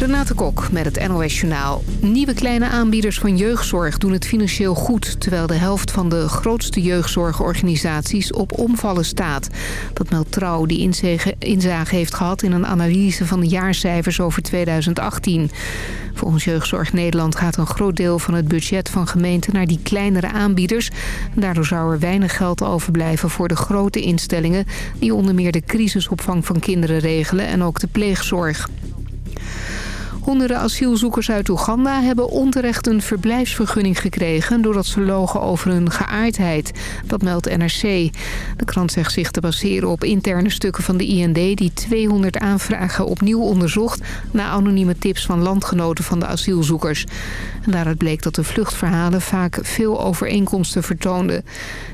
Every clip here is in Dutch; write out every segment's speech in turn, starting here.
Renate Kok met het NOS Journaal. Nieuwe kleine aanbieders van jeugdzorg doen het financieel goed... terwijl de helft van de grootste jeugdzorgorganisaties op omvallen staat. Dat meldt Trouw, die inzage heeft gehad in een analyse van de jaarcijfers over 2018. Volgens Jeugdzorg Nederland gaat een groot deel van het budget van gemeenten... naar die kleinere aanbieders. Daardoor zou er weinig geld overblijven voor de grote instellingen... die onder meer de crisisopvang van kinderen regelen en ook de pleegzorg. Honderden asielzoekers uit Oeganda hebben onterecht een verblijfsvergunning gekregen... doordat ze logen over hun geaardheid. Dat meldt NRC. De krant zegt zich te baseren op interne stukken van de IND... die 200 aanvragen opnieuw onderzocht... na anonieme tips van landgenoten van de asielzoekers. En daaruit bleek dat de vluchtverhalen vaak veel overeenkomsten vertoonden.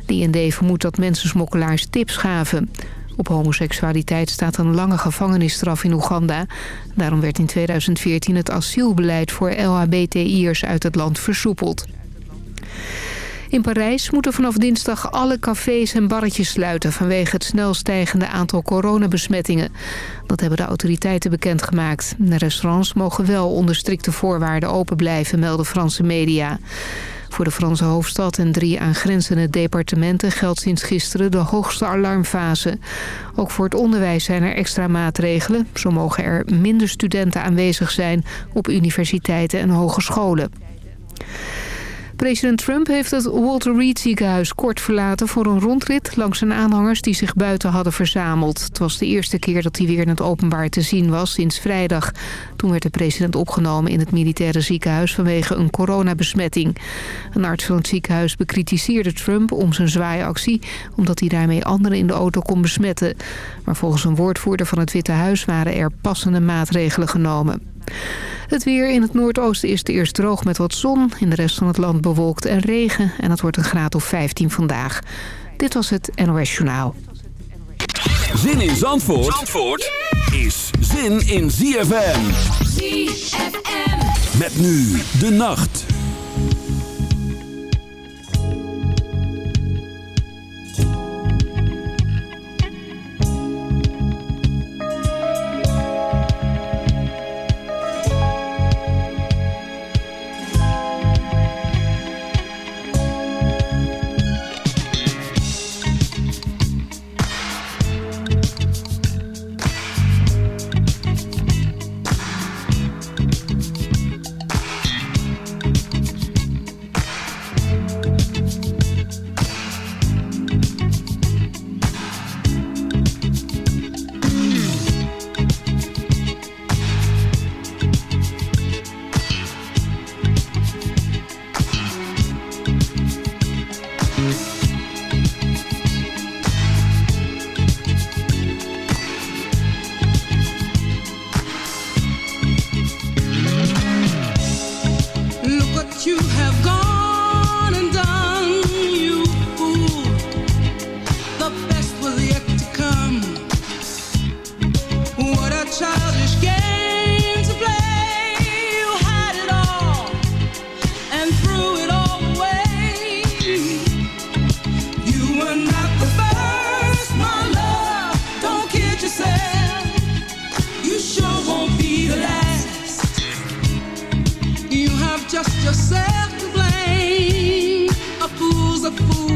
De IND vermoedt dat mensensmokkelaars tips gaven... Op homoseksualiteit staat een lange gevangenisstraf in Oeganda. Daarom werd in 2014 het asielbeleid voor LHBTI'ers uit het land versoepeld. In Parijs moeten vanaf dinsdag alle cafés en barretjes sluiten... vanwege het snel stijgende aantal coronabesmettingen. Dat hebben de autoriteiten bekendgemaakt. De restaurants mogen wel onder strikte voorwaarden open blijven, melden Franse media. Voor de Franse hoofdstad en drie aangrenzende departementen geldt sinds gisteren de hoogste alarmfase. Ook voor het onderwijs zijn er extra maatregelen. Zo mogen er minder studenten aanwezig zijn op universiteiten en hogescholen. President Trump heeft het Walter Reed ziekenhuis kort verlaten voor een rondrit langs zijn aanhangers die zich buiten hadden verzameld. Het was de eerste keer dat hij weer in het openbaar te zien was sinds vrijdag. Toen werd de president opgenomen in het militaire ziekenhuis vanwege een coronabesmetting. Een arts van het ziekenhuis bekritiseerde Trump om zijn zwaaiactie omdat hij daarmee anderen in de auto kon besmetten. Maar volgens een woordvoerder van het Witte Huis waren er passende maatregelen genomen. Het weer in het noordoosten is eerst droog met wat zon. In de rest van het land bewolkt en regen. En het wordt een graad of 15 vandaag. Dit was het NOS Journaal. Zin in Zandvoort, Zandvoort is zin in ZFM. ZFM. Met nu de nacht. just yourself to blame. A fool's a fool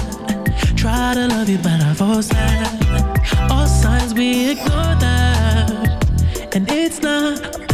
Try to love you, but I've all that. All signs we ignore that, and it's not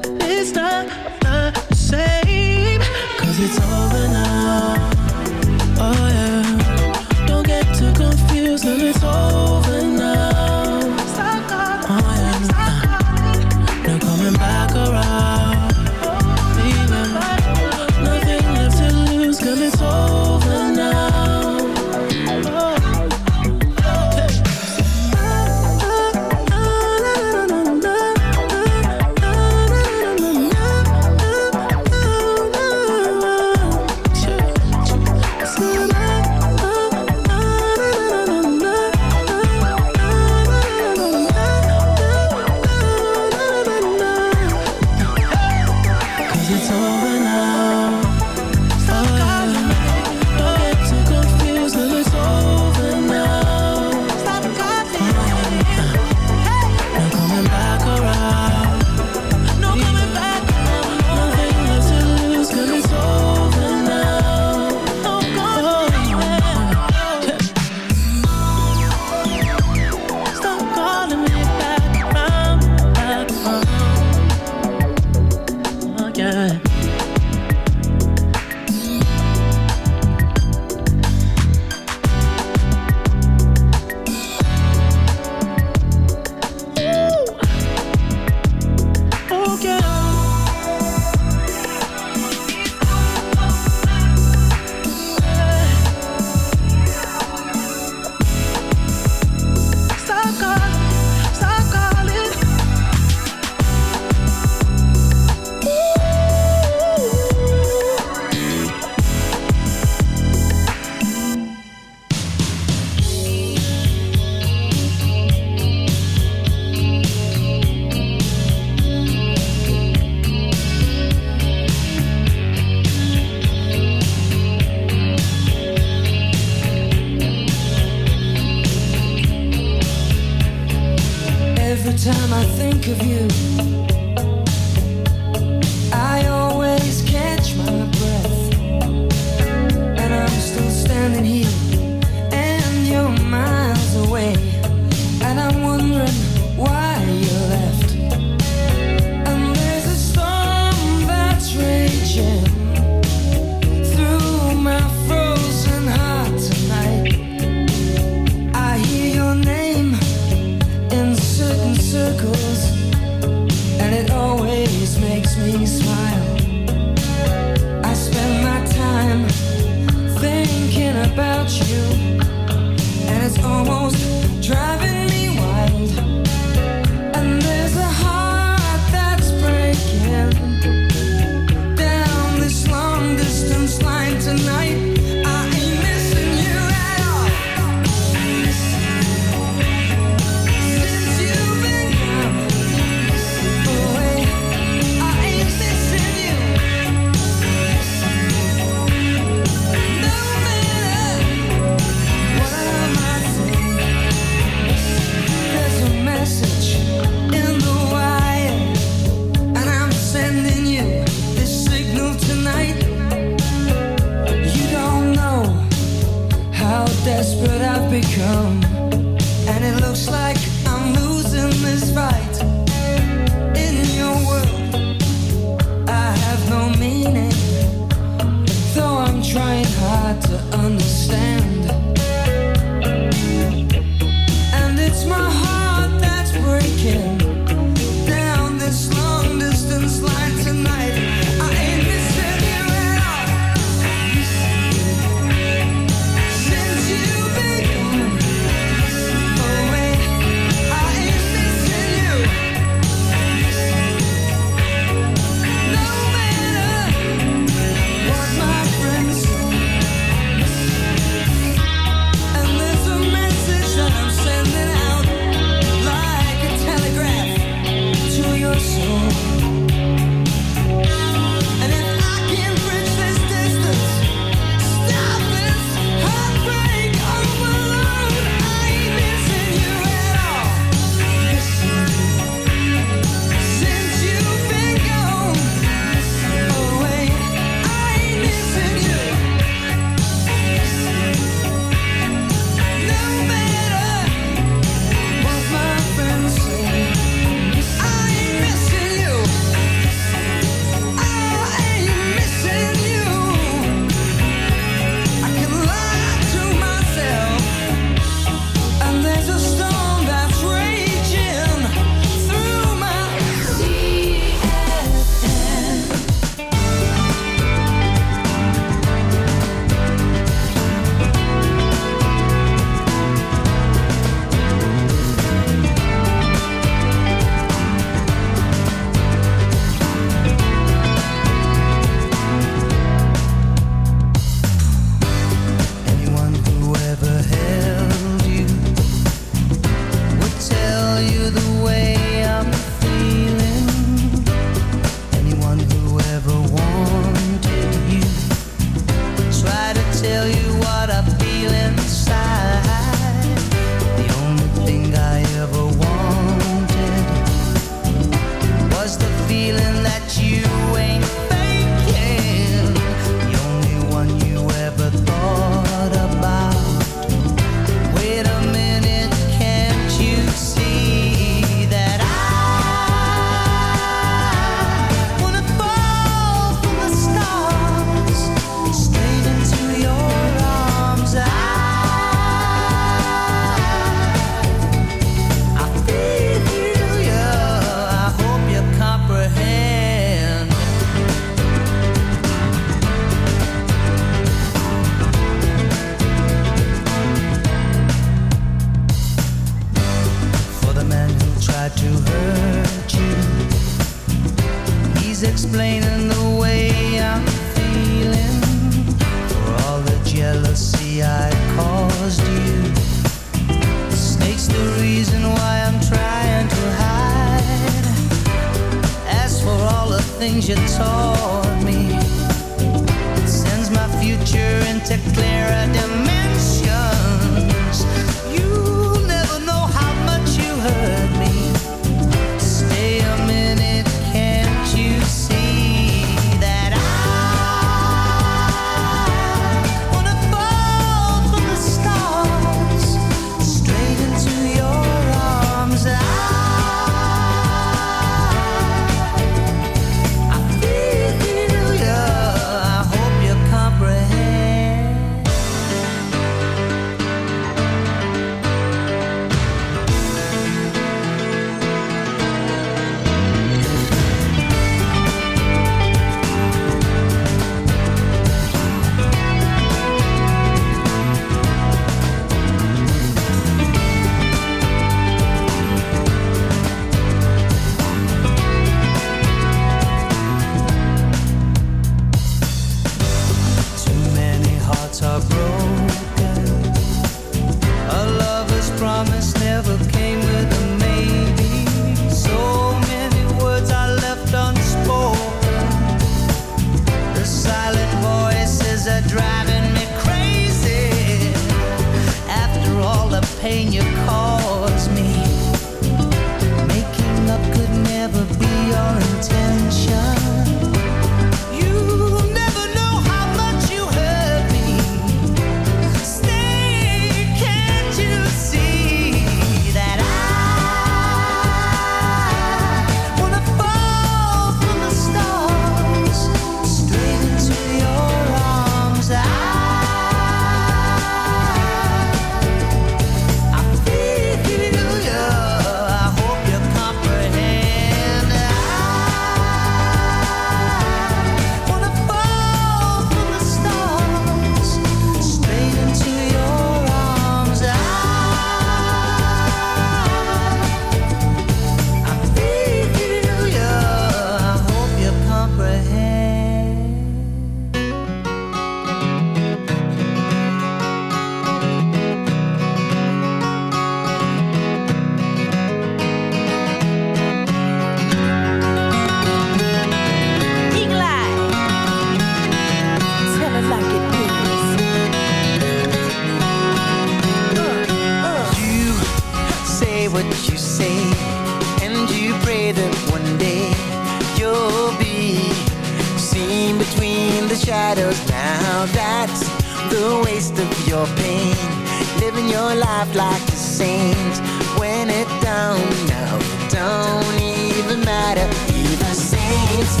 When it don't, no, don't even matter. Even saints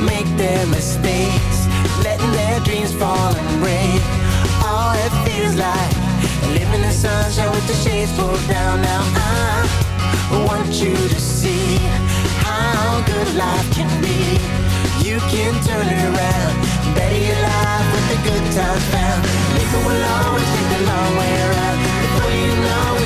make their mistakes, letting their dreams fall and break. All it feels like living in sunshine with the shades pulled down. Now I want you to see how good life can be. You can turn it around, better your life with the good times found. People will always take the long way around.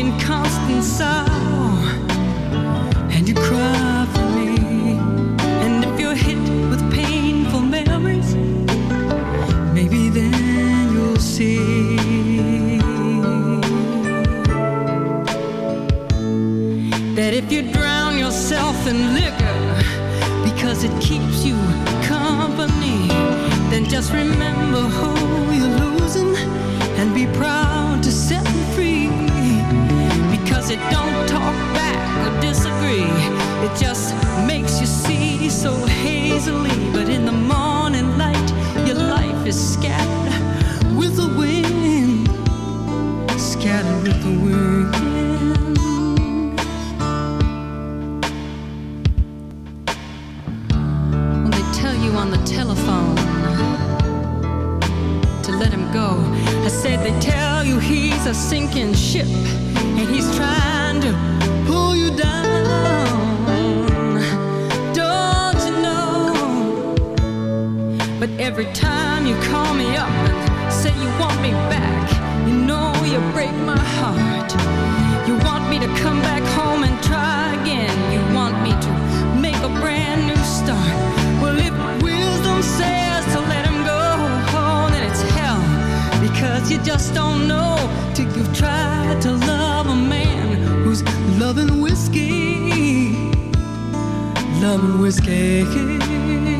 in constant sorrow. take it.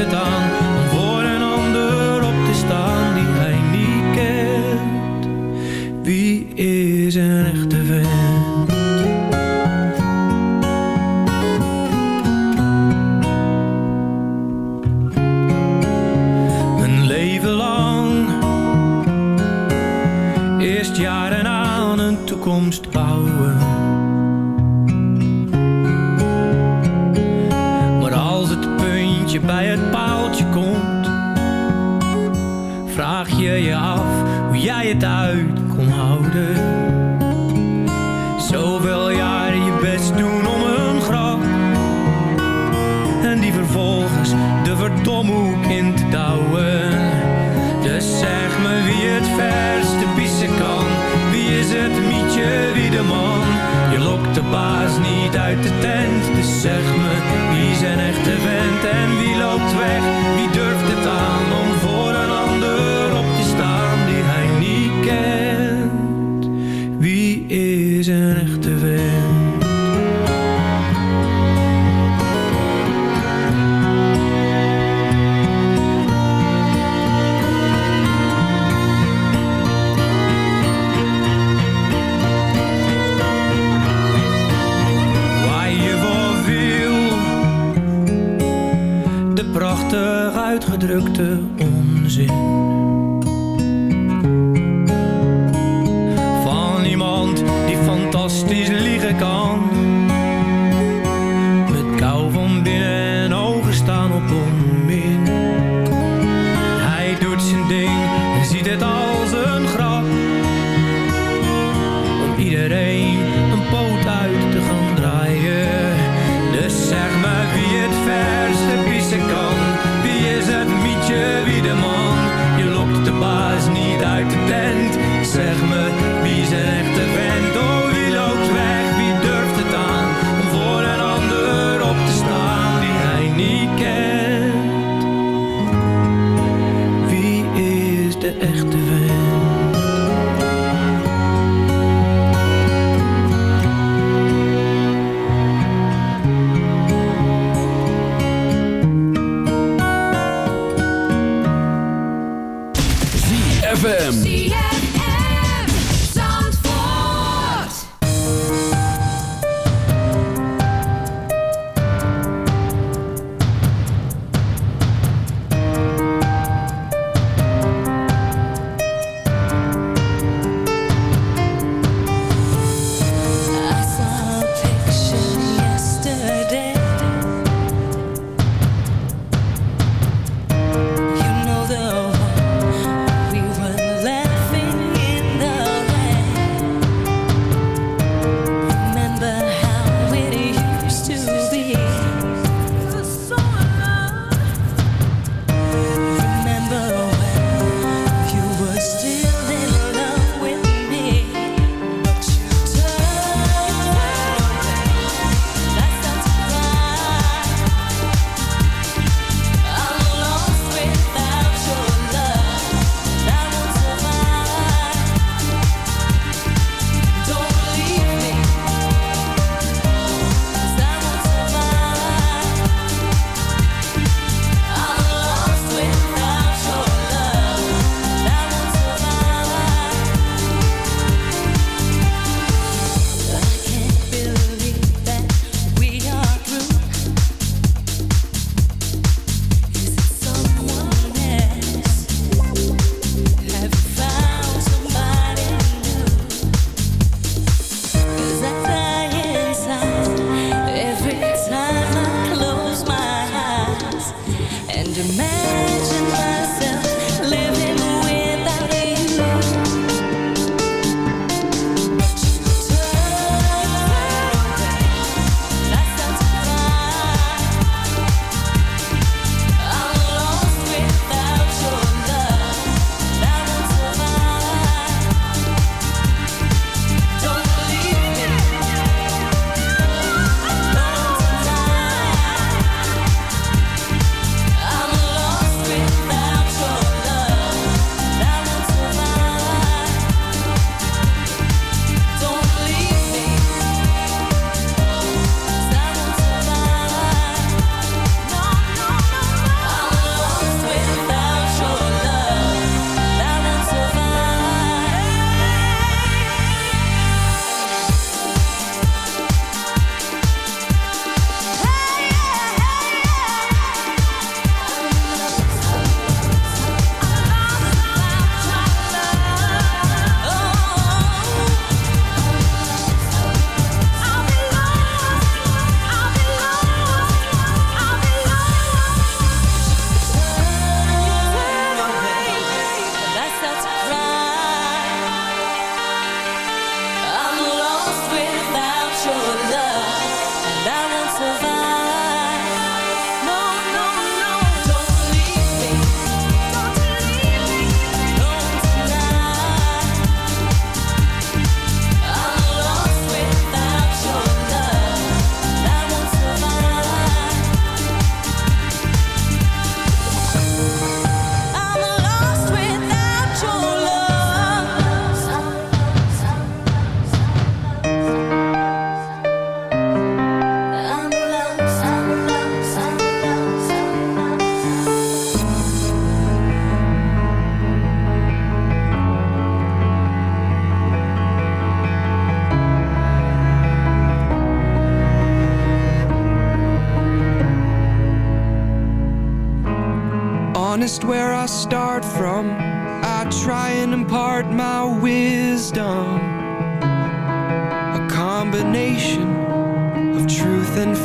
het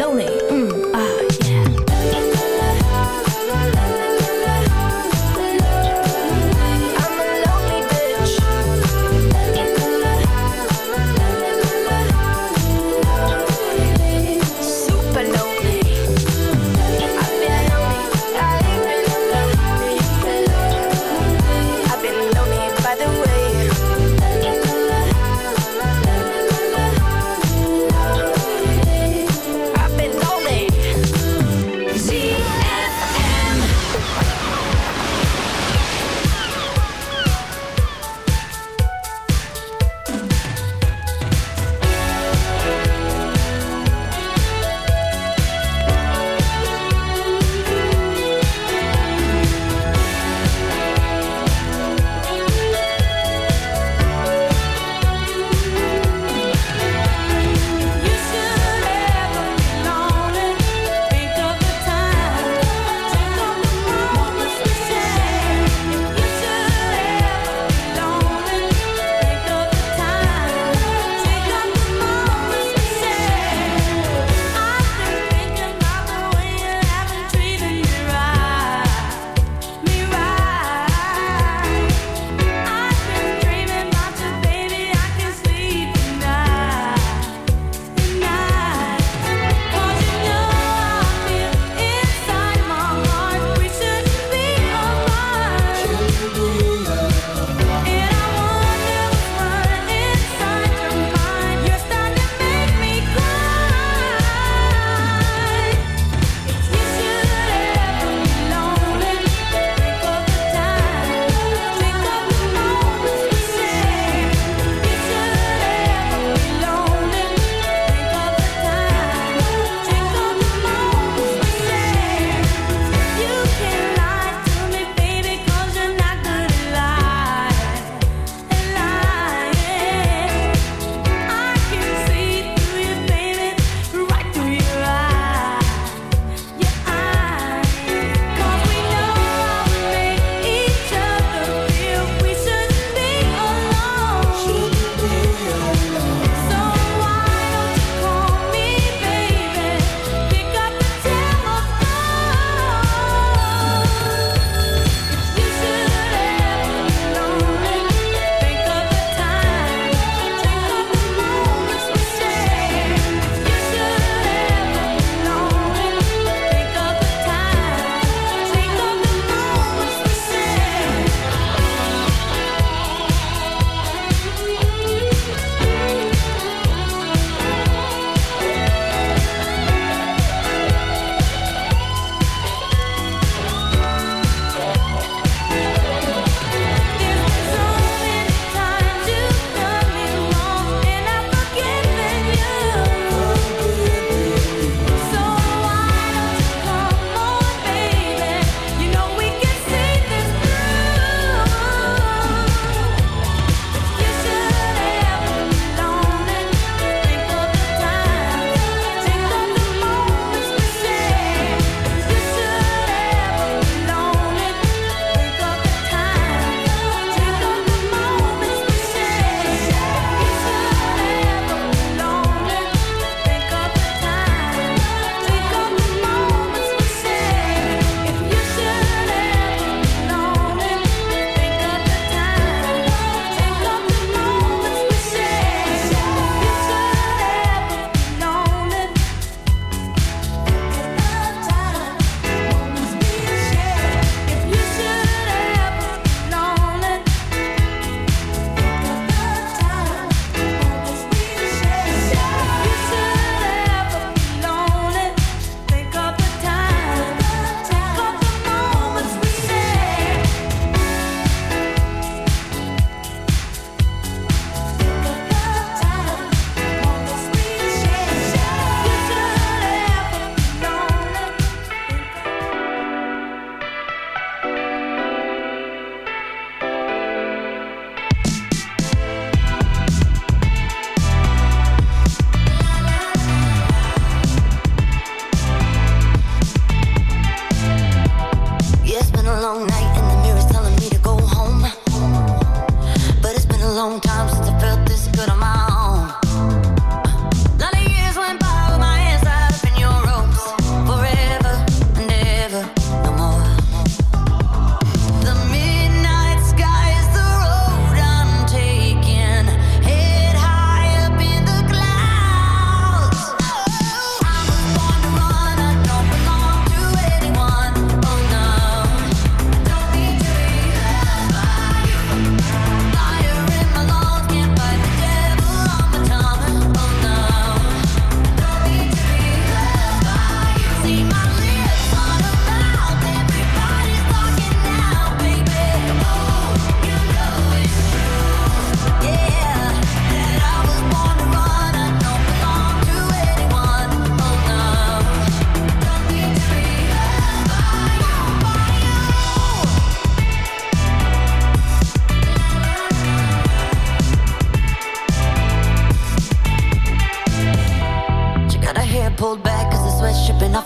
lonely。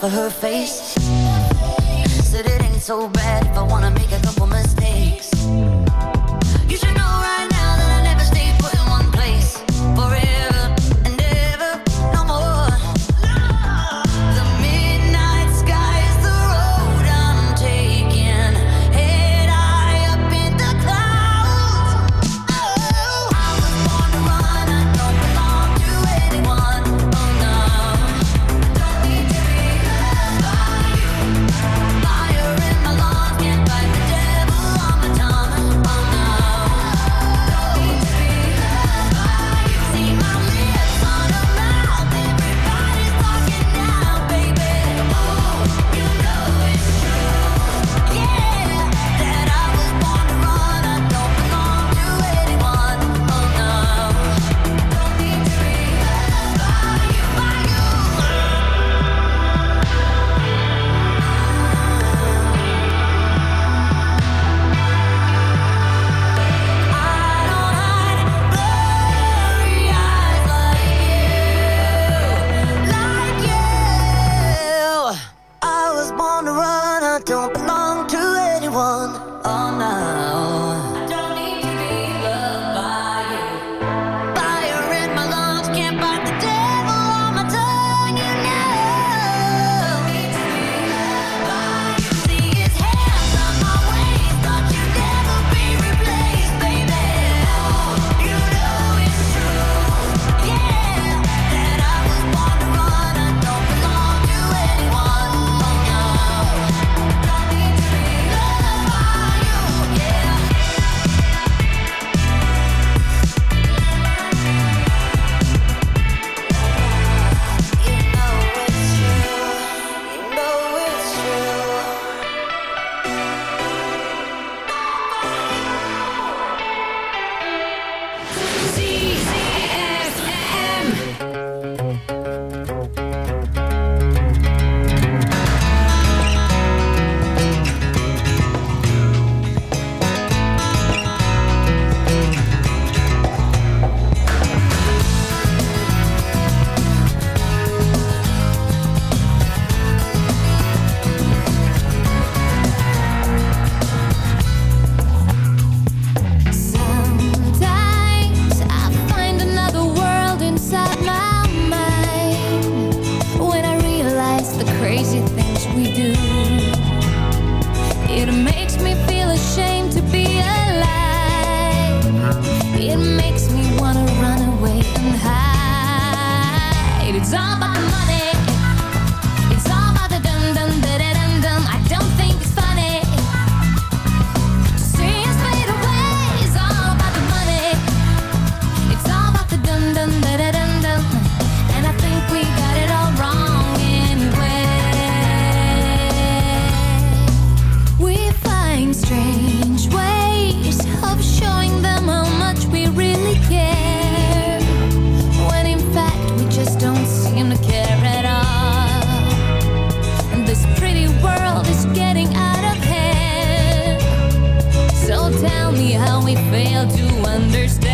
For her face. Said it ain't so bad if I wanna make we fail to understand.